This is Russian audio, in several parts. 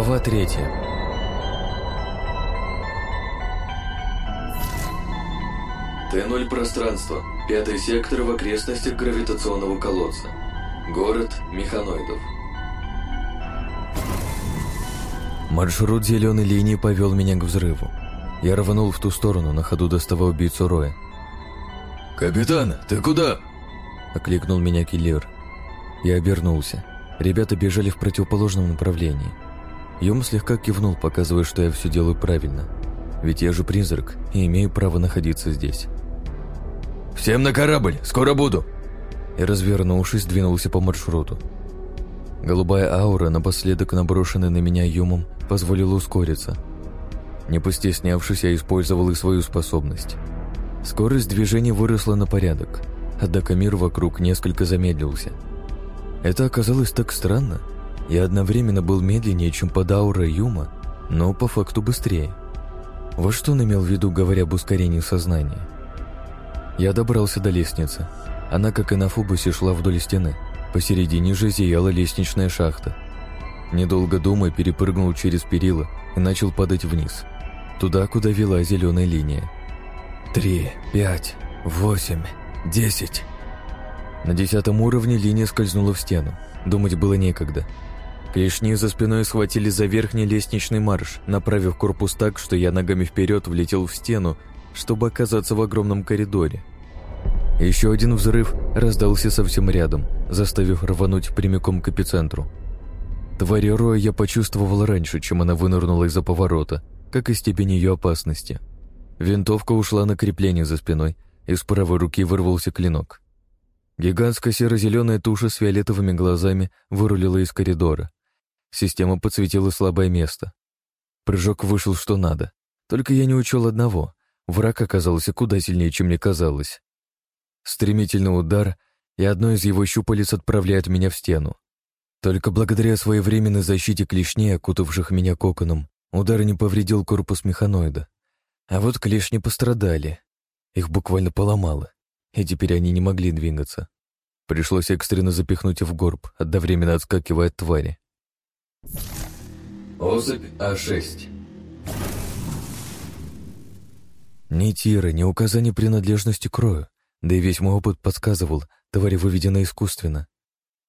Глава третья. Т-0 пространство. Пятый сектор в окрестностях гравитационного колодца. Город Механоидов. Маршрут зеленой линии повел меня к взрыву. Я рванул в ту сторону, на ходу доставая убийцу Роя. «Капитан, ты куда?» — окликнул меня киллер. Я обернулся. Ребята бежали в противоположном направлении. Юм слегка кивнул, показывая, что я все делаю правильно. Ведь я же призрак и имею право находиться здесь. «Всем на корабль! Скоро буду!» И, развернувшись, двинулся по маршруту. Голубая аура, напоследок наброшенная на меня Юмом, позволила ускориться. Не постеснявшись, я использовал и свою способность. Скорость движения выросла на порядок, однако мир вокруг несколько замедлился. Это оказалось так странно. Я одновременно был медленнее, чем под аурой Юма, но по факту быстрее. Вот что он имел в виду, говоря об ускорении сознания. Я добрался до лестницы. Она, как и на Фубусе, шла вдоль стены. Посередине же зияла лестничная шахта. Недолго думая, перепрыгнул через перила и начал падать вниз. Туда, куда вела зеленая линия. Три, пять, восемь, десять. На десятом уровне линия скользнула в стену. Думать было некогда. Клешни за спиной схватили за верхний лестничный марш, направив корпус так, что я ногами вперед влетел в стену, чтобы оказаться в огромном коридоре. Еще один взрыв раздался совсем рядом, заставив рвануть прямиком к эпицентру. Тварь Роя я почувствовал раньше, чем она вынырнула из-за поворота, как и степень ее опасности. Винтовка ушла на крепление за спиной, и с правой руки вырвался клинок. Гигантская серо-зеленая туша с фиолетовыми глазами вырулила из коридора. Система подсветила слабое место. Прыжок вышел что надо. Только я не учел одного. Враг оказался куда сильнее, чем мне казалось. Стремительный удар, и одно из его щупалец отправляет меня в стену. Только благодаря своевременной защите клешней, окутавших меня коконом, удар не повредил корпус механоида. А вот клешни пострадали. Их буквально поломало, и теперь они не могли двигаться. Пришлось экстренно запихнуть в горб, одновременно отскакивая от твари. Особь А6. Ни тира, ни указания принадлежности к рою. Да и весь мой опыт подсказывал, тварь выведена искусственно.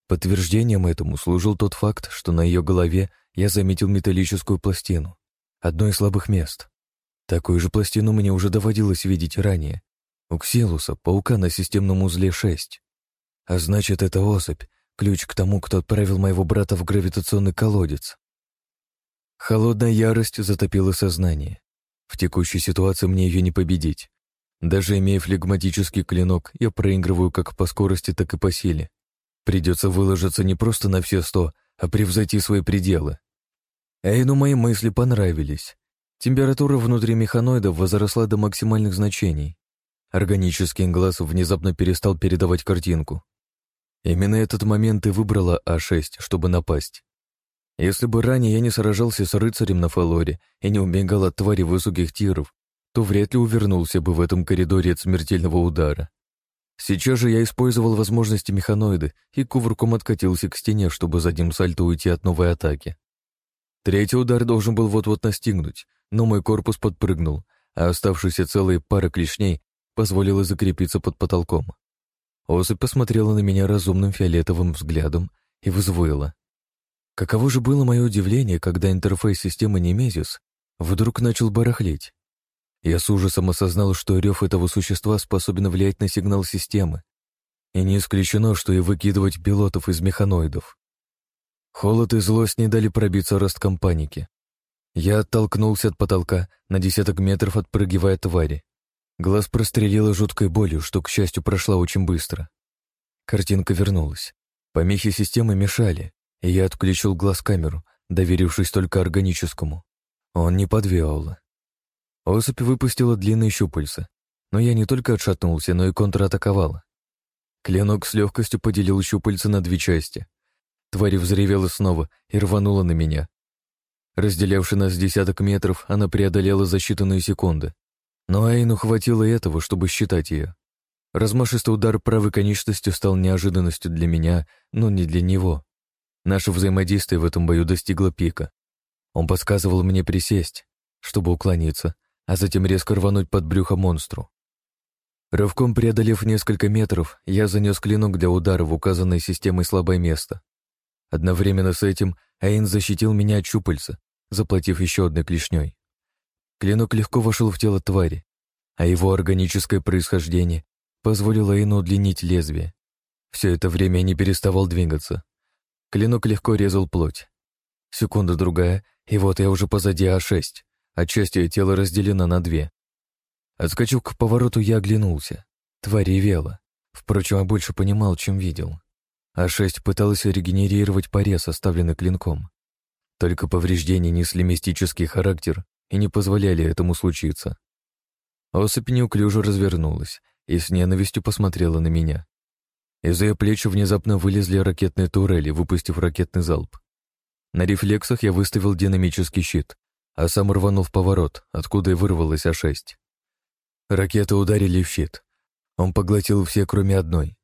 Подтверждением этому служил тот факт, что на ее голове я заметил металлическую пластину. Одно из слабых мест. Такую же пластину мне уже доводилось видеть ранее. У Ксилуса, паука на системном узле 6. А значит, это особь, ключ к тому, кто отправил моего брата в гравитационный колодец. Холодная ярость затопила сознание. В текущей ситуации мне ее не победить. Даже имея флегматический клинок, я проигрываю как по скорости, так и по силе. Придется выложиться не просто на все сто, а превзойти свои пределы. Эйну мои мысли понравились. Температура внутри механоидов возросла до максимальных значений. Органический глаз внезапно перестал передавать картинку. Именно этот момент и выбрала А6, чтобы напасть. Если бы ранее я не сражался с рыцарем на Фалоре и не убегал от твари высоких тиров, то вряд ли увернулся бы в этом коридоре от смертельного удара. Сейчас же я использовал возможности механоида и кувырком откатился к стене, чтобы задним сальто уйти от новой атаки. Третий удар должен был вот-вот настигнуть, но мой корпус подпрыгнул, а оставшаяся целая пара клешней позволила закрепиться под потолком. Особь посмотрела на меня разумным фиолетовым взглядом и взвыла. Каково же было мое удивление, когда интерфейс системы Немезис вдруг начал барахлить. Я с ужасом осознал, что рев этого существа способен влиять на сигнал системы. И не исключено, что и выкидывать пилотов из механоидов. Холод и злость не дали пробиться росткам паники. Я оттолкнулся от потолка, на десяток метров отпрыгивая твари. Глаз прострелило жуткой болью, что, к счастью, прошла очень быстро. Картинка вернулась. Помехи системы мешали, и я отключил глаз-камеру, доверившись только органическому. Он не подвел. Особь выпустила длинные щупальца, но я не только отшатнулся, но и контратаковала. Клинок с легкостью поделил щупальца на две части. Тварь взревела снова и рванула на меня. Разделявши нас десяток метров, она преодолела за считанные секунды. Но Айну хватило этого, чтобы считать ее. Размашистый удар правой конечностью стал неожиданностью для меня, но не для него. Наше взаимодействие в этом бою достигло пика. Он подсказывал мне присесть, чтобы уклониться, а затем резко рвануть под брюхо монстру. Рывком преодолев несколько метров, я занес клинок для удара в указанное системой слабое место. Одновременно с этим Эйн защитил меня от щупальца, заплатив еще одной клешней. Клинок легко вошел в тело твари, а его органическое происхождение позволило Эйну удлинить лезвие. Все это время не переставал двигаться. Клинок легко резал плоть. Секунда-другая, и вот я уже позади А6, а часть ее тела разделена на две. Отскочив к повороту, я оглянулся. Тварь ревела. Впрочем, я больше понимал, чем видел. А6 пыталась регенерировать порез, оставленный клинком. Только повреждения несли мистический характер и не позволяли этому случиться. Особь неуклюже развернулась и с ненавистью посмотрела на меня. Из ее плеч внезапно вылезли ракетные турели, выпустив ракетный залп. На рефлексах я выставил динамический щит, а сам рванул в поворот, откуда и вырвалась А6. Ракеты ударили в щит. Он поглотил все, кроме одной.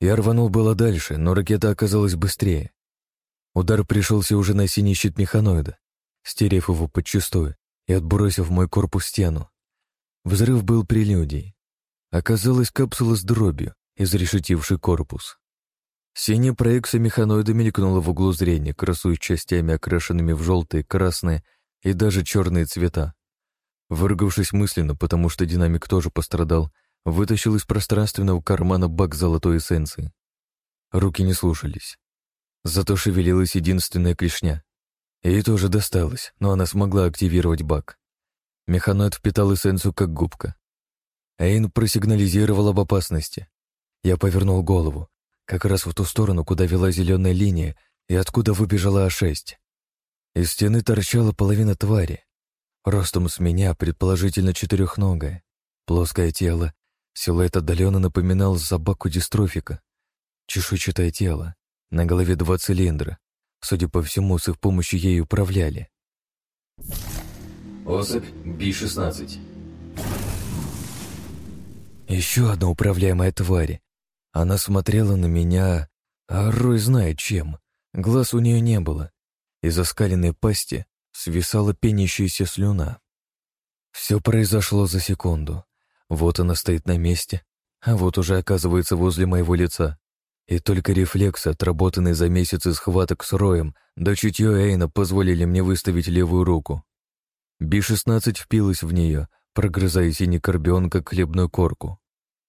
Я рванул было дальше, но ракета оказалась быстрее. Удар пришелся уже на синий щит механоида, стерев его подчистую и отбросив мой корпус стену. Взрыв был прелюдией. Оказалась капсула с дробью, изрешетивший корпус. Синяя проекция механоида мелькнула в углу зрения, красуясь частями, окрашенными в желтые, красные и даже черные цвета. Выругавшись мысленно, потому что динамик тоже пострадал, вытащил из пространственного кармана бак золотой эссенции. Руки не слушались. Зато шевелилась единственная клешня. Ей тоже досталось, но она смогла активировать бак. Механоид впитал эссенцию как губка. Эйн просигнализировал об опасности. Я повернул голову, как раз в ту сторону, куда вела зеленая линия и откуда выбежала А6. Из стены торчала половина твари. Ростом с меня, предположительно, четырехногая. Плоское тело, силуэт отдаленно напоминал собаку дистрофика. Чешуйчатое тело, на голове два цилиндра. Судя по всему, с их помощью ей управляли. Особь Би-16. Еще одна управляемая тварь. Она смотрела на меня, а Рой знает чем. Глаз у нее не было. Из оскаленной пасти свисала пенящаяся слюна. Все произошло за секунду. Вот она стоит на месте, а вот уже оказывается возле моего лица. И только рефлексы, отработанные за месяцы схваток с Роем, да чутье Эйна позволили мне выставить левую руку. Би-16 впилась в нее, прогрызая синий карбион, как хлебную корку.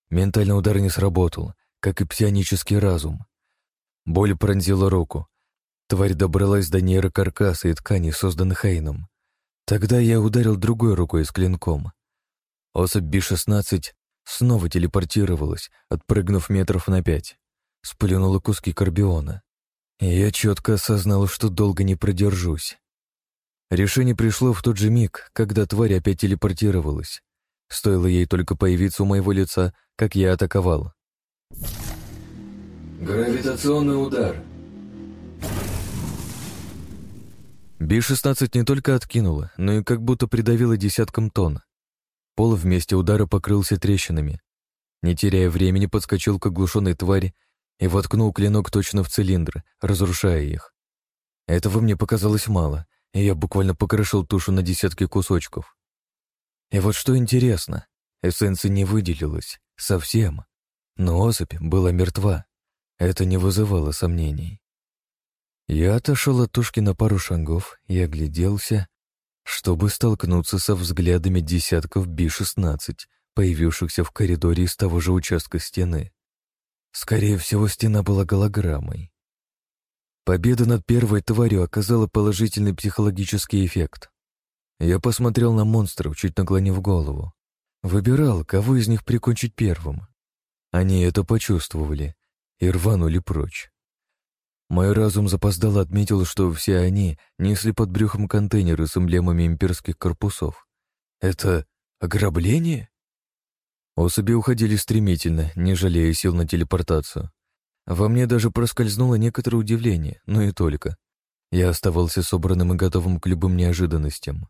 Ментальный удар не сработал, как и псионический разум. Боль пронзила руку. Тварь добралась до нейрокаркаса и тканей, созданных Эйном. Тогда я ударил другой рукой с клинком. Особь Би-16 снова телепортировалась, отпрыгнув метров на пять. Сплюнула куски карбиона. Я четко осознал, что долго не продержусь. Решение пришло в тот же миг, когда тварь опять телепортировалась. Стоило ей только появиться у моего лица, как я атаковал. Гравитационный удар. Би-16 не только откинула, но и как будто придавила десятком тонн. Пол вместе удара покрылся трещинами. Не теряя времени, подскочил к оглушенной твари и воткнул клинок точно в цилиндр, разрушая их. Этого мне показалось мало, и я буквально покрошил тушу на десятки кусочков. И вот что интересно, эссенция не выделилась. Совсем. Но особь была мертва. Это не вызывало сомнений. Я отошел от тушки на пару шагов и огляделся, чтобы столкнуться со взглядами десятков Би-16, появившихся в коридоре из того же участка стены. Скорее всего, стена была голограммой. Победа над первой тварью оказала положительный психологический эффект. Я посмотрел на монстров, чуть наклонив голову. Выбирал, кого из них прикончить первым. Они это почувствовали и рванули прочь. Мой разум запоздало отметил, что все они несли под брюхом контейнеры с эмблемами имперских корпусов. Это ограбление? Особи уходили стремительно, не жалея сил на телепортацию. Во мне даже проскользнуло некоторое удивление, но и только. Я оставался собранным и готовым к любым неожиданностям.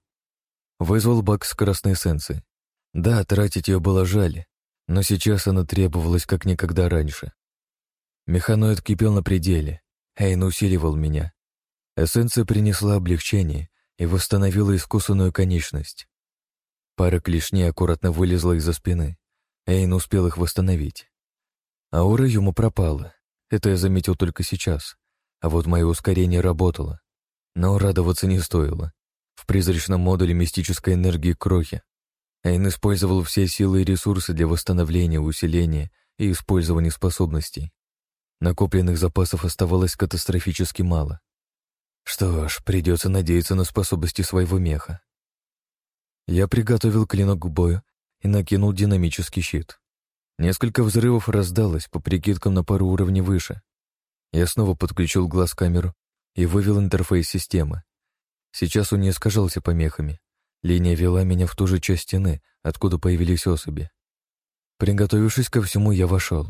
Вызвал бак с красной эссенцией. Да, тратить ее было жаль, но сейчас она требовалась как никогда раньше. Механоид кипел на пределе, Эйн усиливал меня. Эссенция принесла облегчение, и восстановила искусанную конечность. Пара клешней аккуратно вылезла из-за спины. Эйн успел их восстановить. Аура ему пропала. Это я заметил только сейчас. А вот мое ускорение работало. Но радоваться не стоило. В призрачном модуле мистической энергии крохи. Эйн использовал все силы и ресурсы для восстановления, усиления и использования способностей. Накопленных запасов оставалось катастрофически мало. Что ж, придется надеяться на способности своего меха. Я приготовил клинок к бою и накинул динамический щит. Несколько взрывов раздалось, по прикидкам на пару уровней выше. Я снова подключил глаз-камеру и вывел интерфейс системы. Сейчас он не искажался помехами. Линия вела меня в ту же часть стены, откуда появились особи. Приготовившись ко всему, я вошел.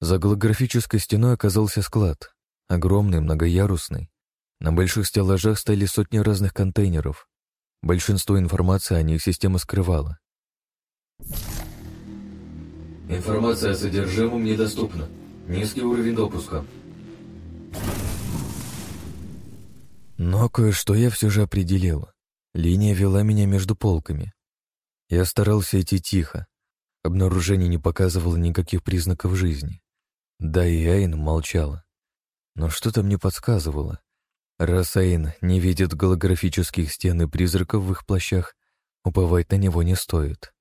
За голографической стеной оказался склад. Огромный, многоярусный. На больших стеллажах стояли сотни разных контейнеров. Большинство информации о них система скрывала. Информация о содержимом недоступна. Низкий уровень допуска. Но кое-что я все же определил. Линия вела меня между полками. Я старался идти тихо. Обнаружение не показывало никаких признаков жизни. Да и Эйн молчала. Но что-то мне подсказывало. Раз Эйн не видит голографических стен и призраков в их плащах, уповать на него не стоит.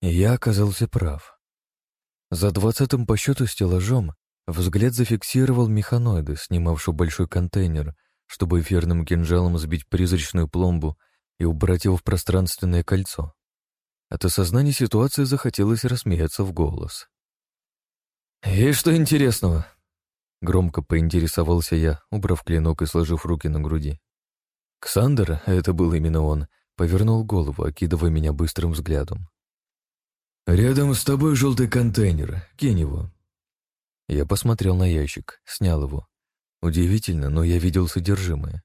Я оказался прав. За двадцатым по счету стеллажом взгляд зафиксировал механоида, снимавшего большой контейнер, чтобы эфирным кинжалом сбить призрачную пломбу и убрать его в пространственное кольцо. От осознания ситуации захотелось рассмеяться в голос. «И что интересного?» Громко поинтересовался я, убрав клинок и сложив руки на груди. Ксандер, это был именно он, повернул голову, окидывая меня быстрым взглядом. «Рядом с тобой желтый контейнер. Кинь его». Я посмотрел на ящик, снял его. Удивительно, но я видел содержимое.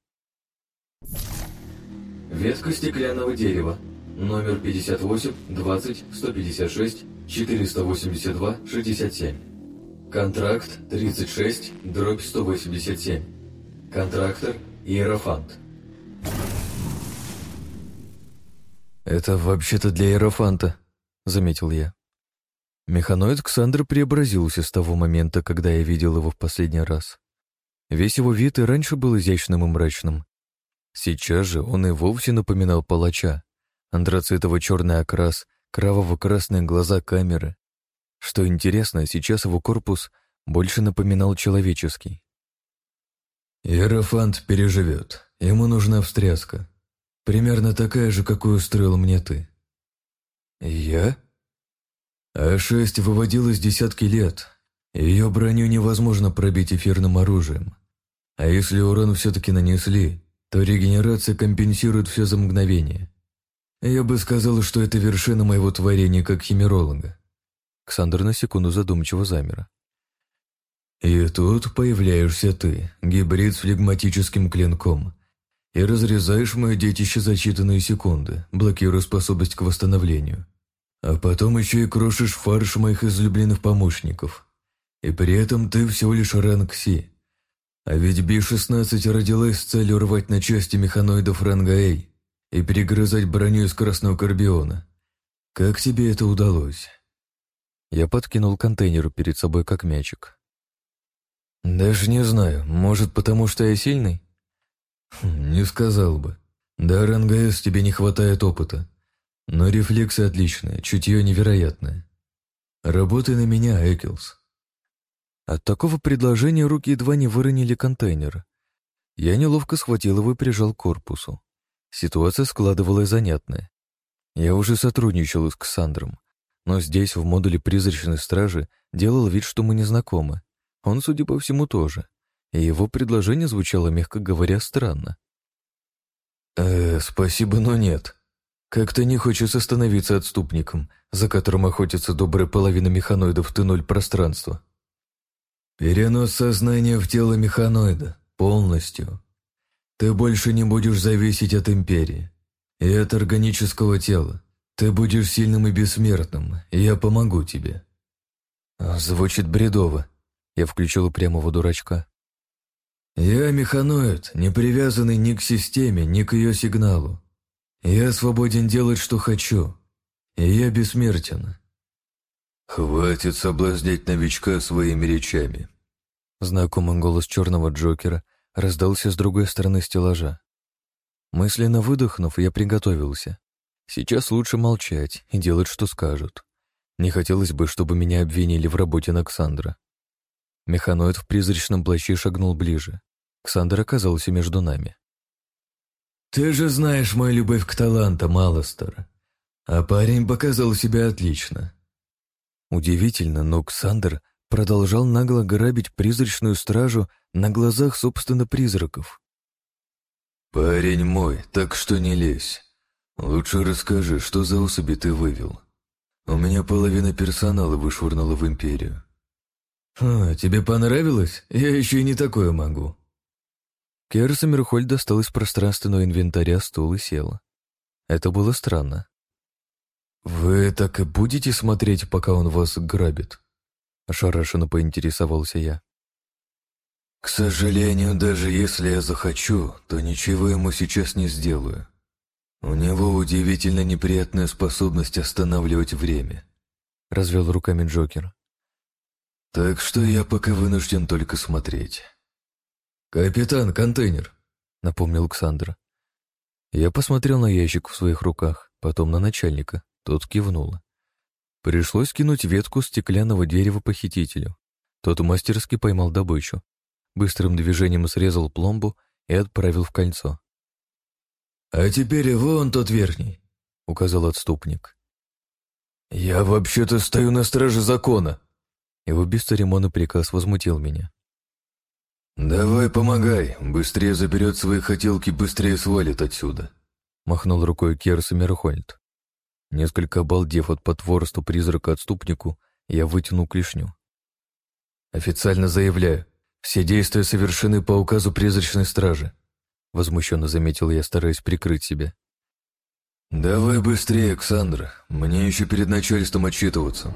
Ветка стеклянного дерева. Номер 58 20 156 482 67. Контракт 36 дробь 187. Контрактор Иерофант. «Это вообще-то для Иерофанта», — заметил я. Механоид Ксандр преобразился с того момента, когда я видел его в последний раз. Весь его вид и раньше был изящным и мрачным. Сейчас же он и вовсе напоминал палача. Антрацитово-черный окрас, кроваво-красные глаза камеры. Что интересно, сейчас его корпус больше напоминал человеческий. «Иерофант переживет. Ему нужна встряска. Примерно такая же, какую устроил мне ты». «Я?» А6 выводилась десятки лет. Ее броню невозможно пробить эфирным оружием. А если урон все-таки нанесли, то регенерация компенсирует все за мгновение. Я бы сказал, что это вершина моего творения как химеролога. Ксандр на секунду задумчиво замер. И тут появляешься ты, гибрид с флегматическим клинком, и разрезаешь мое детище за считанные секунды, блокируя способность к восстановлению. А потом еще и крошишь фарш моих излюбленных помощников. И при этом ты всего лишь ранг Си, а ведь Би-16 родилась с целью рвать на части механоидов ранга А и перегрызать броню из красного карбиона. Как тебе это удалось? Я подкинул контейнер перед собой как мячик. Даже не знаю, может, потому что я сильный? Хм, не сказал бы. Да, ранга С тебе не хватает опыта. Но рефлексы отличные, чутье невероятное. Работай на меня, Экилс. От такого предложения руки едва не выронили контейнер. Я неловко схватил его и прижал к корпусу. Ситуация складывалась занятная. Я уже сотрудничал с Ксандром, но здесь, в модуле призрачной стражи, делал вид, что мы не знакомы. Он, судя по всему, тоже. И его предложение звучало, мягко говоря, странно. «Э, спасибо, но нет. Как-то не хочется становиться отступником, за которым охотится добрая половина механоидов Т-0 пространства». Перенос сознания в тело механоида. Полностью. Ты больше не будешь зависеть от Империи. И от органического тела. Ты будешь сильным и бессмертным, и я помогу тебе. Звучит бредово. Я включил упрямого дурачка. «Я механоид, не привязанный ни к системе, ни к ее сигналу. Я свободен делать, что хочу, и я бессмертен». «Хватит соблазнять новичка своими речами». Знакомый голос черного Джокера раздался с другой стороны стеллажа. Мысленно выдохнув, я приготовился. Сейчас лучше молчать и делать, что скажут. Не хотелось бы, чтобы меня обвинили в работе на Ксандра. Механоид в призрачном плаще шагнул ближе. Ксандр оказался между нами. «Ты же знаешь мою любовь к талантам, Алластер. А парень показал себя отлично. Удивительно, но Ксандр продолжал нагло грабить призрачную стражу на глазах, собственно, призраков. «Парень мой, так что не лезь. Лучше расскажи, что за особи ты вывел. У меня половина персонала вышвырнула в Империю». «А, тебе понравилось? Я еще и не такое могу». Керса Мерхоль достал из пространственного инвентаря стул и села. Это было странно. «Вы так и будете смотреть, пока он вас грабит?» Ошарашенно поинтересовался я. «К сожалению, даже если я захочу, то ничего ему сейчас не сделаю. У него удивительно неприятная способность останавливать время», — развел руками Джокер. «Так что я пока вынужден только смотреть». «Капитан, контейнер», — напомнил Александр. Я посмотрел на ящик в своих руках, потом на начальника. Тот кивнул. Пришлось кинуть ветку стеклянного дерева похитителю. Тот мастерски поймал добычу. Быстрым движением срезал пломбу и отправил в кольцо. «А теперь вон тот верхний», — указал отступник. «Я вообще-то стою на страже закона!» Его бесцеремонный приказ возмутил меня. «Давай помогай, быстрее заберет свои хотелки, быстрее свалит отсюда», — махнул рукой Керс Мерхольд. Несколько обалдев от потворства призрака отступнику, я вытянул клешню. «Официально заявляю, все действия совершены по указу призрачной стражи», возмущенно заметил я, стараясь прикрыть себя. «Давай быстрее, Александра, мне еще перед начальством отчитываться».